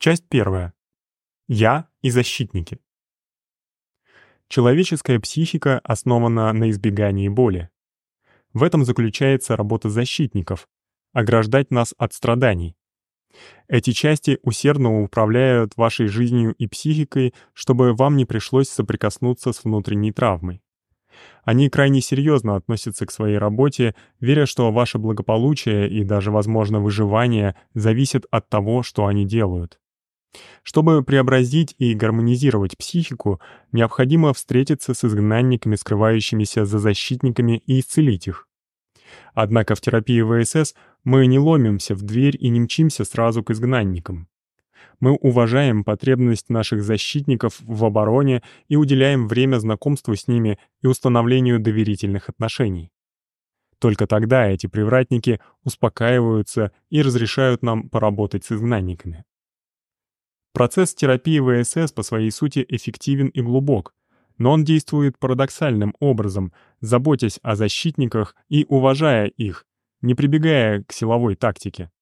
Часть первая. Я и защитники. Человеческая психика основана на избегании боли. В этом заключается работа защитников — ограждать нас от страданий. Эти части усердно управляют вашей жизнью и психикой, чтобы вам не пришлось соприкоснуться с внутренней травмой. Они крайне серьезно относятся к своей работе, веря, что ваше благополучие и даже, возможно, выживание зависят от того, что они делают. Чтобы преобразить и гармонизировать психику, необходимо встретиться с изгнанниками, скрывающимися за защитниками, и исцелить их. Однако в терапии ВСС мы не ломимся в дверь и не мчимся сразу к изгнанникам. Мы уважаем потребность наших защитников в обороне и уделяем время знакомству с ними и установлению доверительных отношений. Только тогда эти привратники успокаиваются и разрешают нам поработать с изгнанниками. Процесс терапии ВСС по своей сути эффективен и глубок, но он действует парадоксальным образом, заботясь о защитниках и уважая их, не прибегая к силовой тактике.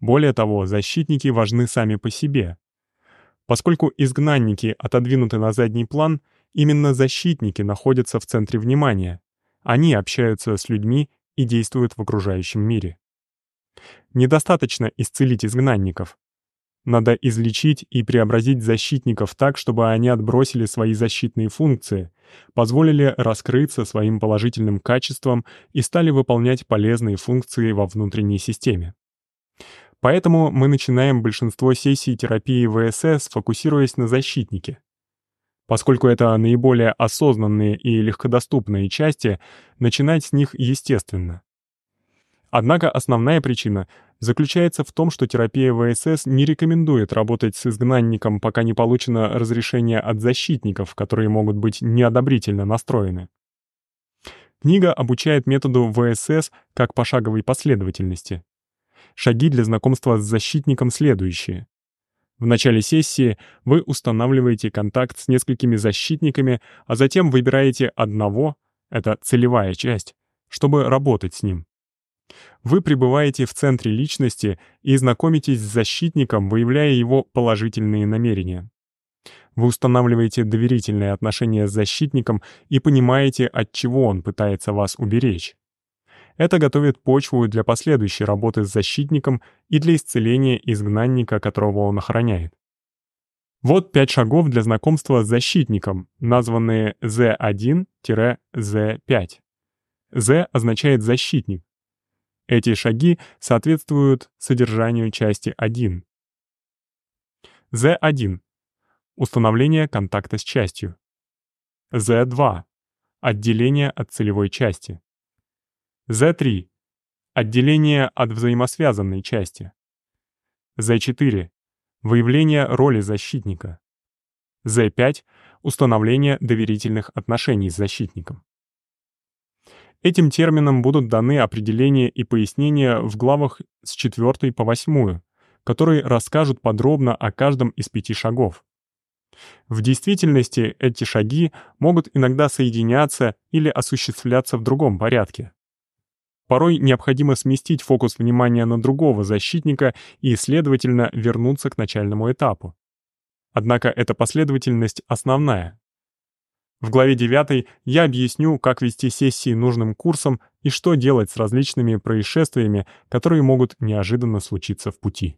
Более того, защитники важны сами по себе. Поскольку изгнанники отодвинуты на задний план, именно защитники находятся в центре внимания. Они общаются с людьми и действуют в окружающем мире. Недостаточно исцелить изгнанников. Надо излечить и преобразить защитников так, чтобы они отбросили свои защитные функции, позволили раскрыться своим положительным качествам и стали выполнять полезные функции во внутренней системе. Поэтому мы начинаем большинство сессий терапии ВСС, фокусируясь на защитнике. Поскольку это наиболее осознанные и легкодоступные части, начинать с них естественно. Однако основная причина заключается в том, что терапия ВСС не рекомендует работать с изгнанником, пока не получено разрешение от защитников, которые могут быть неодобрительно настроены. Книга обучает методу ВСС как пошаговой последовательности. Шаги для знакомства с защитником следующие. В начале сессии вы устанавливаете контакт с несколькими защитниками, а затем выбираете одного, это целевая часть, чтобы работать с ним. Вы пребываете в центре личности и знакомитесь с защитником, выявляя его положительные намерения. Вы устанавливаете доверительные отношения с защитником и понимаете, от чего он пытается вас уберечь. Это готовит почву для последующей работы с защитником и для исцеления изгнанника, которого он охраняет. Вот пять шагов для знакомства с защитником, названные Z1-Z5. Z означает «защитник». Эти шаги соответствуют содержанию части 1. Z1. Установление контакта с частью. Z2. Отделение от целевой части. Z3. Отделение от взаимосвязанной части. Z4. Выявление роли защитника. Z5. Установление доверительных отношений с защитником. Этим терминам будут даны определения и пояснения в главах с 4 по 8, которые расскажут подробно о каждом из пяти шагов. В действительности эти шаги могут иногда соединяться или осуществляться в другом порядке. Порой необходимо сместить фокус внимания на другого защитника и, следовательно, вернуться к начальному этапу. Однако эта последовательность основная. В главе 9 я объясню, как вести сессии нужным курсом и что делать с различными происшествиями, которые могут неожиданно случиться в пути.